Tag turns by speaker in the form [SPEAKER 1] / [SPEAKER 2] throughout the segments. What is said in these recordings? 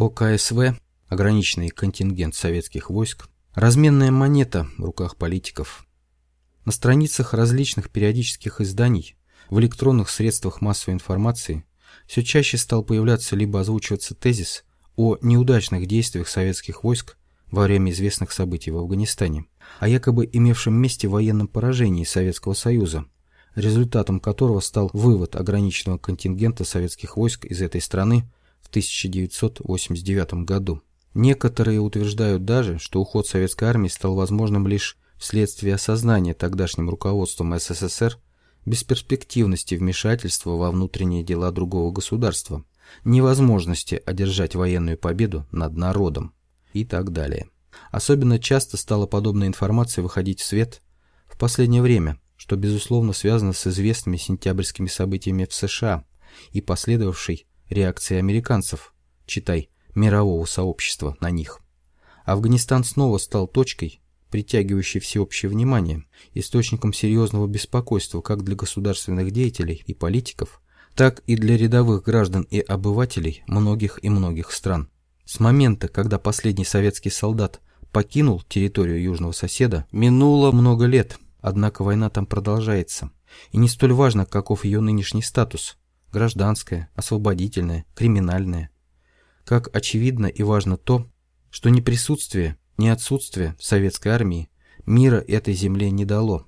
[SPEAKER 1] ОКСВ, ограниченный контингент советских войск, разменная монета в руках политиков. На страницах различных периодических изданий, в электронных средствах массовой информации все чаще стал появляться либо озвучиваться тезис о неудачных действиях советских войск во время известных событий в Афганистане, о якобы имевшем месте военном поражении Советского Союза, результатом которого стал вывод ограниченного контингента советских войск из этой страны 1989 году. Некоторые утверждают даже, что уход советской армии стал возможным лишь вследствие осознания тогдашним руководством СССР бесперспективности вмешательства во внутренние дела другого государства, невозможности одержать военную победу над народом и так далее. Особенно часто стала подобная информация выходить в свет в последнее время, что безусловно связано с известными сентябрьскими событиями в США и последовавшей реакции американцев, читай, мирового сообщества на них. Афганистан снова стал точкой, притягивающей всеобщее внимание, источником серьезного беспокойства как для государственных деятелей и политиков, так и для рядовых граждан и обывателей многих и многих стран. С момента, когда последний советский солдат покинул территорию южного соседа, минуло много лет, однако война там продолжается. И не столь важно, каков ее нынешний статус – гражданская, освободительная, криминальная. Как очевидно и важно то, что ни присутствие, ни отсутствие советской армии мира этой земле не дало.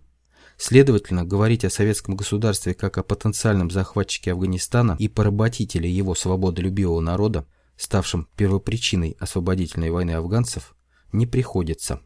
[SPEAKER 1] Следовательно, говорить о советском государстве как о потенциальном захватчике Афганистана и поработителе его свободолюбивого народа, ставшем первопричиной освободительной войны афганцев, не приходится.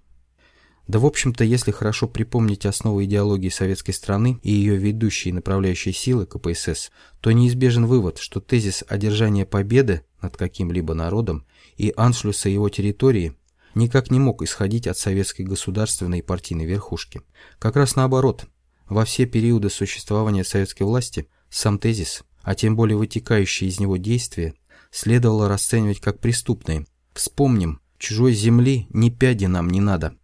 [SPEAKER 1] Да, в общем-то, если хорошо припомнить основы идеологии советской страны и ее ведущие направляющие силы КПСС, то неизбежен вывод, что тезис одержания победы над каким-либо народом и аншлюса его территории никак не мог исходить от советской государственной и партийной верхушки. Как раз наоборот, во все периоды существования советской власти сам тезис, а тем более вытекающие из него действия, следовало расценивать как преступные. Вспомним, чужой земли ни пяди нам не надо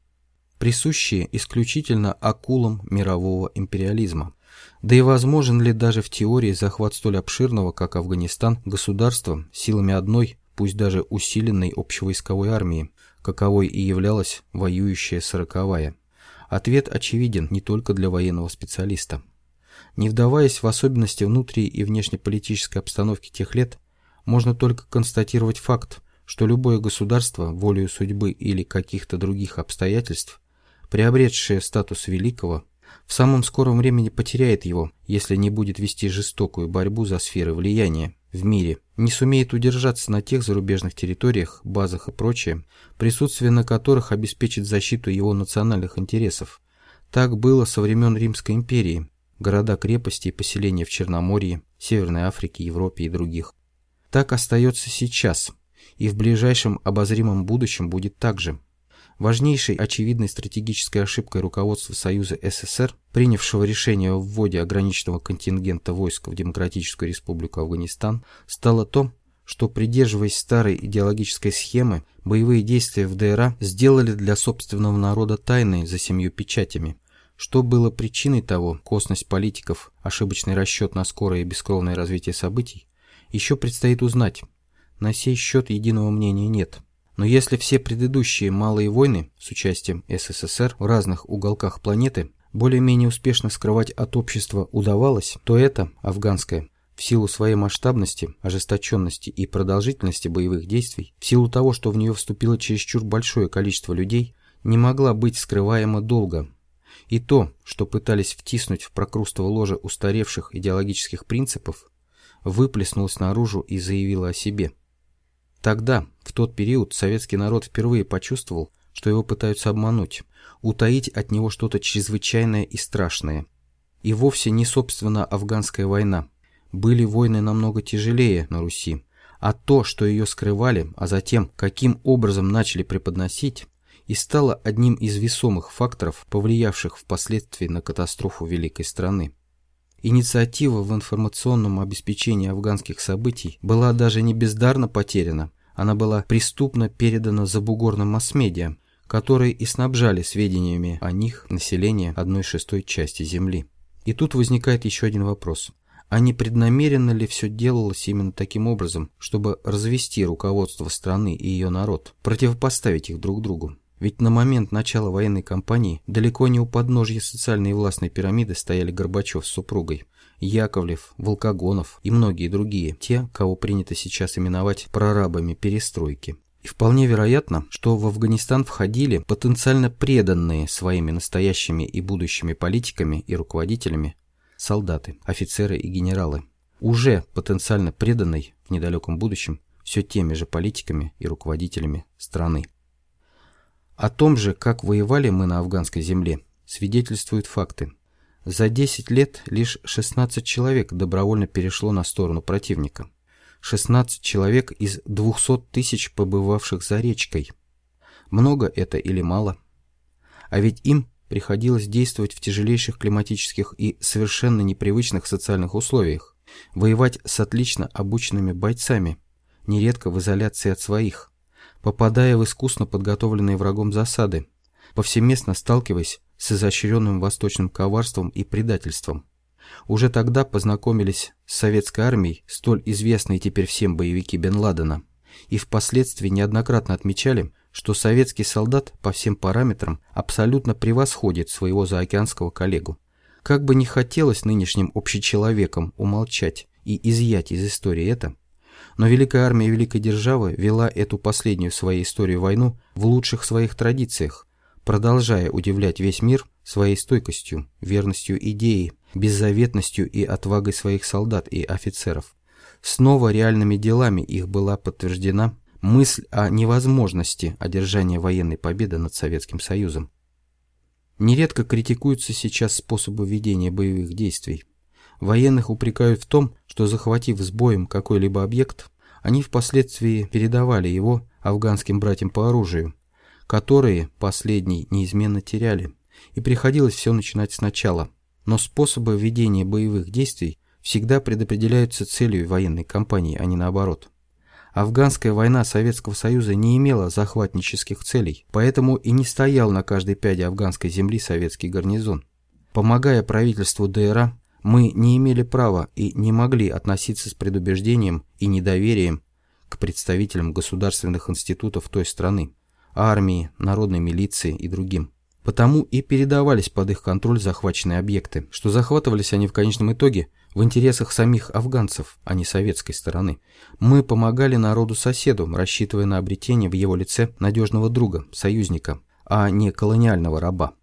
[SPEAKER 1] присущие исключительно акулам мирового империализма. Да и возможен ли даже в теории захват столь обширного, как Афганистан, государством силами одной, пусть даже усиленной общевойсковой армии, каковой и являлась воюющая сороковая? Ответ очевиден не только для военного специалиста. Не вдаваясь в особенности внутри и внешнеполитической обстановки тех лет, можно только констатировать факт, что любое государство, волею судьбы или каких-то других обстоятельств, приобретшее статус великого, в самом скором времени потеряет его, если не будет вести жестокую борьбу за сферы влияния в мире, не сумеет удержаться на тех зарубежных территориях, базах и прочее, присутствие на которых обеспечит защиту его национальных интересов. Так было со времен Римской империи, города, крепости и поселения в Черноморье, Северной Африке, Европе и других. Так остается сейчас, и в ближайшем обозримом будущем будет так же. Важнейшей очевидной стратегической ошибкой руководства Союза СССР, принявшего решение о вводе ограниченного контингента войск в Демократическую Республику Афганистан, стало то, что, придерживаясь старой идеологической схемы, боевые действия в ДРА сделали для собственного народа тайной за семью печатями. Что было причиной того, косность политиков, ошибочный расчет на скорое и бескровное развитие событий, еще предстоит узнать. На сей счет единого мнения нет. Но если все предыдущие малые войны с участием СССР в разных уголках планеты более-менее успешно скрывать от общества удавалось, то это, афганская, в силу своей масштабности, ожесточенности и продолжительности боевых действий, в силу того, что в нее вступило чересчур большое количество людей, не могла быть скрываема долго. И то, что пытались втиснуть в прокрустово ложе устаревших идеологических принципов, выплеснулось наружу и заявило о себе – Тогда, в тот период, советский народ впервые почувствовал, что его пытаются обмануть, утаить от него что-то чрезвычайное и страшное. И вовсе не, собственно, афганская война. Были войны намного тяжелее на Руси. А то, что ее скрывали, а затем каким образом начали преподносить, и стало одним из весомых факторов, повлиявших впоследствии на катастрофу великой страны. Инициатива в информационном обеспечении афганских событий была даже не бездарно потеряна, она была преступно передана забугорным масс-медиа, которые и снабжали сведениями о них население одной шестой части Земли. И тут возникает еще один вопрос. А не преднамеренно ли все делалось именно таким образом, чтобы развести руководство страны и ее народ, противопоставить их друг другу? Ведь на момент начала военной кампании далеко не у подножья социальной и властной пирамиды стояли Горбачев с супругой, Яковлев, Волкогонов и многие другие, те, кого принято сейчас именовать прорабами перестройки. И вполне вероятно, что в Афганистан входили потенциально преданные своими настоящими и будущими политиками и руководителями солдаты, офицеры и генералы, уже потенциально преданной в недалеком будущем все теми же политиками и руководителями страны. О том же, как воевали мы на афганской земле, свидетельствуют факты. За 10 лет лишь 16 человек добровольно перешло на сторону противника. 16 человек из 200 тысяч побывавших за речкой. Много это или мало? А ведь им приходилось действовать в тяжелейших климатических и совершенно непривычных социальных условиях, воевать с отлично обученными бойцами, нередко в изоляции от своих, попадая в искусно подготовленные врагом засады, повсеместно сталкиваясь с изощренным восточным коварством и предательством. Уже тогда познакомились с советской армией столь известные теперь всем боевики Бен Ладена, и впоследствии неоднократно отмечали, что советский солдат по всем параметрам абсолютно превосходит своего заокеанского коллегу. Как бы не хотелось нынешним общечеловекам умолчать и изъять из истории это, но Великая Армия Великой Державы вела эту последнюю в своей истории войну в лучших своих традициях, продолжая удивлять весь мир своей стойкостью, верностью идеи, беззаветностью и отвагой своих солдат и офицеров. Снова реальными делами их была подтверждена мысль о невозможности одержания военной победы над Советским Союзом. Нередко критикуются сейчас способы ведения боевых действий. Военных упрекают в том, что захватив с боем какой-либо объект, они впоследствии передавали его афганским братьям по оружию, которые последний неизменно теряли, и приходилось все начинать сначала. Но способы ведения боевых действий всегда предопределяются целью военной кампании, а не наоборот. Афганская война Советского Союза не имела захватнических целей, поэтому и не стоял на каждой пяде афганской земли советский гарнизон. Помогая правительству ДРА, мы не имели права и не могли относиться с предубеждением и недоверием к представителям государственных институтов той страны, армии, народной милиции и другим. Потому и передавались под их контроль захваченные объекты, что захватывались они в конечном итоге в интересах самих афганцев, а не советской стороны. Мы помогали народу-соседу, рассчитывая на обретение в его лице надежного друга, союзника, а не колониального раба.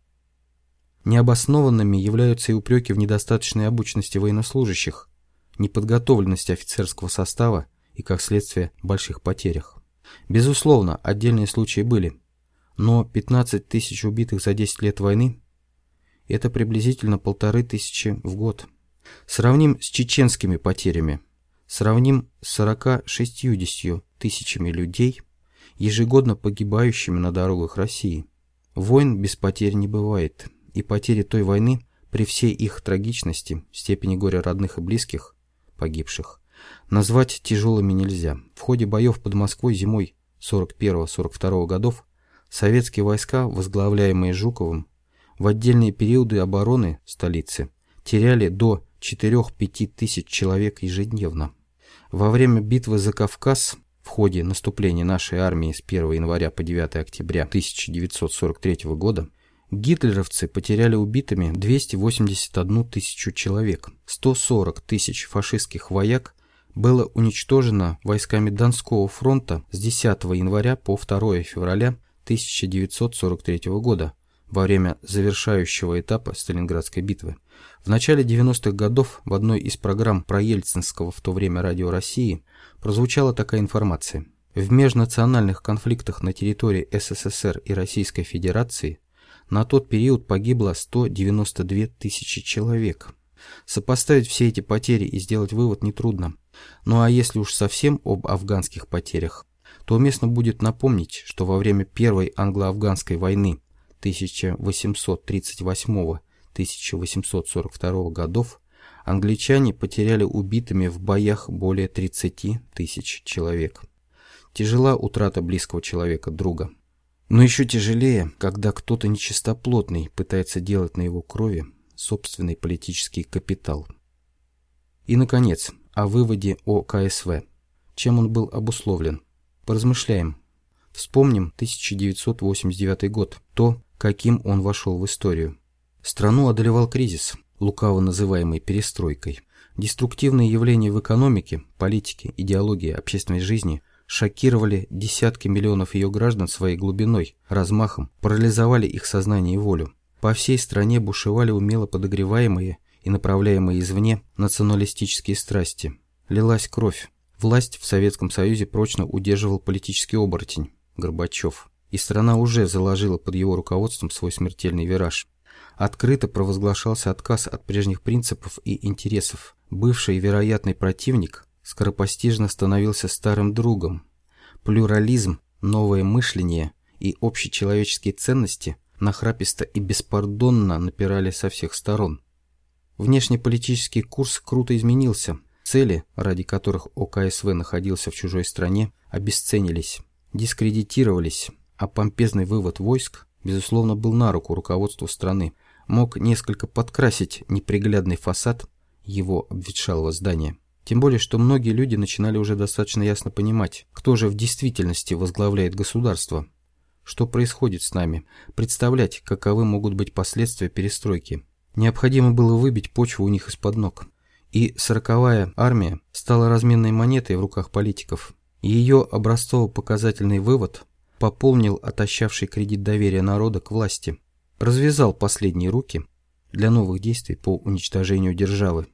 [SPEAKER 1] Необоснованными являются и упреки в недостаточной обученности военнослужащих, неподготовленности офицерского состава и, как следствие, больших потерях. Безусловно, отдельные случаи были, но 15 тысяч убитых за 10 лет войны – это приблизительно полторы тысячи в год. Сравним с чеченскими потерями, сравним с 40-60 тысячами людей, ежегодно погибающими на дорогах России. Войн без потерь не бывает – и потери той войны, при всей их трагичности, степени горя родных и близких, погибших, назвать тяжелыми нельзя. В ходе боев под Москвой зимой 41-42 годов советские войска, возглавляемые Жуковым, в отдельные периоды обороны столицы теряли до 4-5 тысяч человек ежедневно. Во время битвы за Кавказ в ходе наступления нашей армии с 1 января по 9 октября 1943 года Гитлеровцы потеряли убитыми 281 тысячу человек. 140 тысяч фашистских вояк было уничтожено войсками Донского фронта с 10 января по 2 февраля 1943 года во время завершающего этапа Сталинградской битвы. В начале 90-х годов в одной из программ про Ельцинского в то время радио России прозвучала такая информация. В межнациональных конфликтах на территории СССР и Российской Федерации на тот период погибло 192 тысячи человек. Сопоставить все эти потери и сделать вывод нетрудно. Ну а если уж совсем об афганских потерях, то уместно будет напомнить, что во время Первой англо-афганской войны 1838-1842 годов англичане потеряли убитыми в боях более 30 тысяч человек. Тяжела утрата близкого человека, друга. Но еще тяжелее, когда кто-то нечистоплотный пытается делать на его крови собственный политический капитал. И, наконец, о выводе о КСВ. Чем он был обусловлен? Поразмышляем. Вспомним 1989 год, то, каким он вошел в историю. Страну одолевал кризис, лукаво называемый перестройкой. Деструктивные явления в экономике, политике, идеологии, общественной жизни шокировали десятки миллионов ее граждан своей глубиной, размахом, парализовали их сознание и волю. По всей стране бушевали умело подогреваемые и направляемые извне националистические страсти. Лилась кровь. Власть в Советском Союзе прочно удерживал политический оборотень – Горбачев. И страна уже заложила под его руководством свой смертельный вираж. Открыто провозглашался отказ от прежних принципов и интересов. Бывший вероятный противник скоропостижно становился старым другом. Плюрализм, новое мышление и общечеловеческие ценности нахраписто и беспардонно напирали со всех сторон. Внешнеполитический курс круто изменился. Цели, ради которых ОКСВ находился в чужой стране, обесценились, дискредитировались, а помпезный вывод войск, безусловно, был на руку руководству страны, мог несколько подкрасить неприглядный фасад его обветшалого здания. Тем более, что многие люди начинали уже достаточно ясно понимать, кто же в действительности возглавляет государство, что происходит с нами, представлять, каковы могут быть последствия перестройки. Необходимо было выбить почву у них из-под ног. И сороковая армия стала разменной монетой в руках политиков. Ее образцово-показательный вывод пополнил отощавший кредит доверия народа к власти, развязал последние руки для новых действий по уничтожению державы.